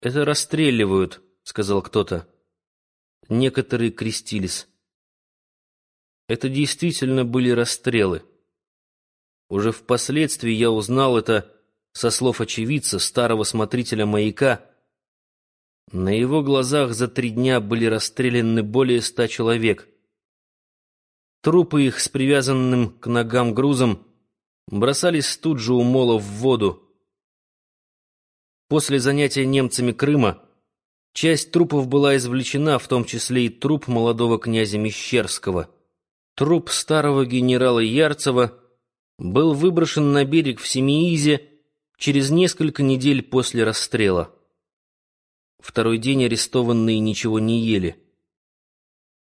«Это расстреливают», — сказал кто-то. Некоторые крестились. Это действительно были расстрелы. Уже впоследствии я узнал это со слов очевидца, старого смотрителя маяка. На его глазах за три дня были расстреляны более ста человек. Трупы их с привязанным к ногам грузом бросались тут же у мола в воду. После занятия немцами Крыма часть трупов была извлечена, в том числе и труп молодого князя Мещерского. Труп старого генерала Ярцева был выброшен на берег в Семиизе через несколько недель после расстрела. Второй день арестованные ничего не ели.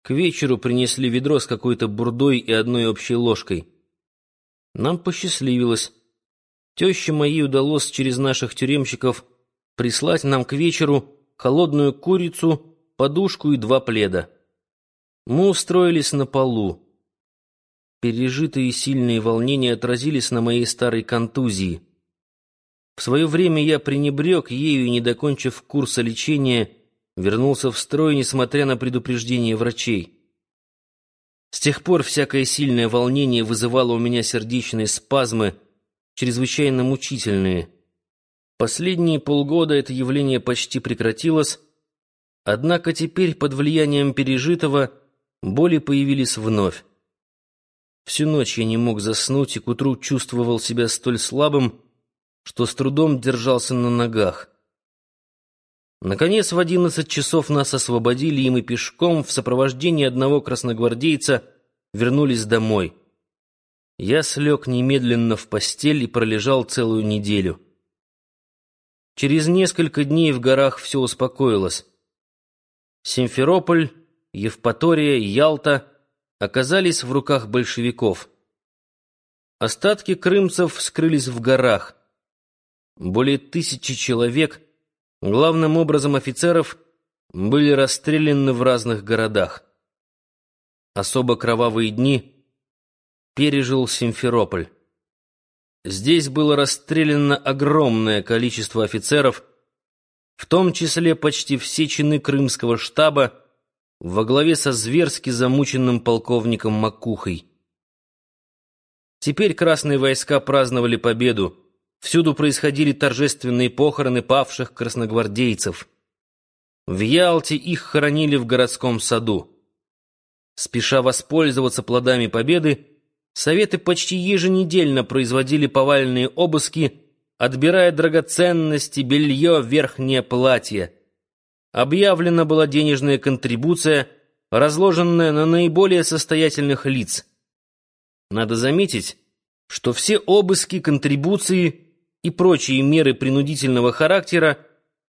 К вечеру принесли ведро с какой-то бурдой и одной общей ложкой. Нам посчастливилось. Теще моей удалось через наших тюремщиков прислать нам к вечеру холодную курицу, подушку и два пледа. Мы устроились на полу. Пережитые сильные волнения отразились на моей старой контузии. В свое время я пренебрег ею и, не докончив курса лечения, вернулся в строй, несмотря на предупреждение врачей. С тех пор всякое сильное волнение вызывало у меня сердечные спазмы, чрезвычайно мучительные. Последние полгода это явление почти прекратилось, однако теперь под влиянием пережитого боли появились вновь. Всю ночь я не мог заснуть и к утру чувствовал себя столь слабым, что с трудом держался на ногах. Наконец, в одиннадцать часов нас освободили, и мы пешком в сопровождении одного красногвардейца вернулись домой. Я слег немедленно в постель и пролежал целую неделю. Через несколько дней в горах все успокоилось. Симферополь, Евпатория, Ялта — оказались в руках большевиков. Остатки крымцев скрылись в горах. Более тысячи человек, главным образом офицеров, были расстреляны в разных городах. Особо кровавые дни пережил Симферополь. Здесь было расстреляно огромное количество офицеров, в том числе почти все чины крымского штаба, во главе со зверски замученным полковником Макухой. Теперь красные войска праздновали победу. Всюду происходили торжественные похороны павших красногвардейцев. В Ялте их хоронили в городском саду. Спеша воспользоваться плодами победы, советы почти еженедельно производили повальные обыски, отбирая драгоценности, белье, верхнее платье объявлена была денежная контрибуция, разложенная на наиболее состоятельных лиц. Надо заметить, что все обыски, контрибуции и прочие меры принудительного характера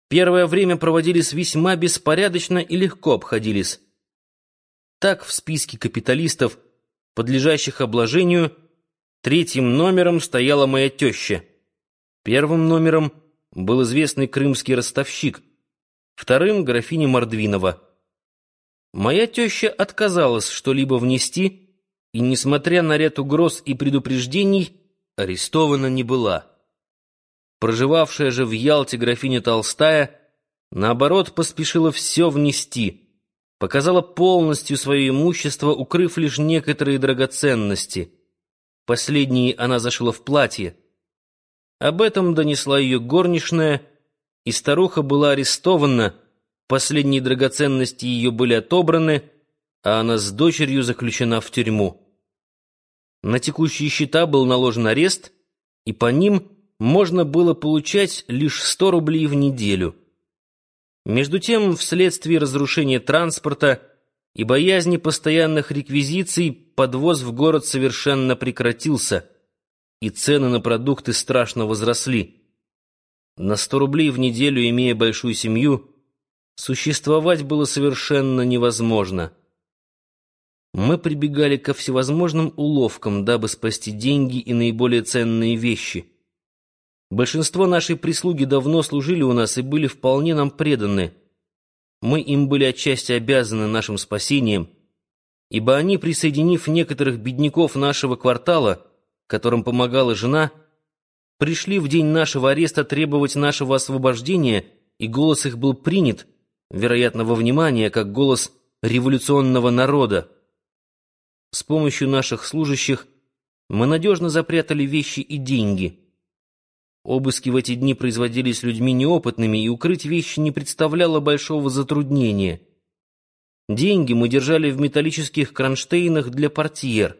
первое время проводились весьма беспорядочно и легко обходились. Так в списке капиталистов, подлежащих обложению, третьим номером стояла моя теща. Первым номером был известный крымский ростовщик – вторым — графиня Мордвинова. Моя теща отказалась что-либо внести, и, несмотря на ряд угроз и предупреждений, арестована не была. Проживавшая же в Ялте графиня Толстая, наоборот, поспешила все внести, показала полностью свое имущество, укрыв лишь некоторые драгоценности. Последние она зашила в платье. Об этом донесла ее горничная — и старуха была арестована, последние драгоценности ее были отобраны, а она с дочерью заключена в тюрьму. На текущие счета был наложен арест, и по ним можно было получать лишь 100 рублей в неделю. Между тем, вследствие разрушения транспорта и боязни постоянных реквизиций, подвоз в город совершенно прекратился, и цены на продукты страшно возросли. На сто рублей в неделю, имея большую семью, существовать было совершенно невозможно. Мы прибегали ко всевозможным уловкам, дабы спасти деньги и наиболее ценные вещи. Большинство нашей прислуги давно служили у нас и были вполне нам преданы. Мы им были отчасти обязаны нашим спасением, ибо они, присоединив некоторых бедняков нашего квартала, которым помогала жена, пришли в день нашего ареста требовать нашего освобождения и голос их был принят, вероятно, во внимание, как голос революционного народа. С помощью наших служащих мы надежно запрятали вещи и деньги. Обыски в эти дни производились людьми неопытными, и укрыть вещи не представляло большого затруднения. Деньги мы держали в металлических кронштейнах для портьер.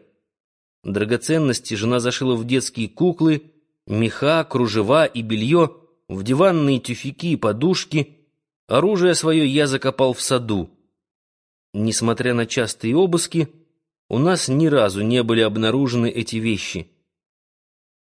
Драгоценности жена зашила в детские куклы, меха, кружева и белье, в диванные тюфяки и подушки. Оружие свое я закопал в саду. Несмотря на частые обыски, у нас ни разу не были обнаружены эти вещи.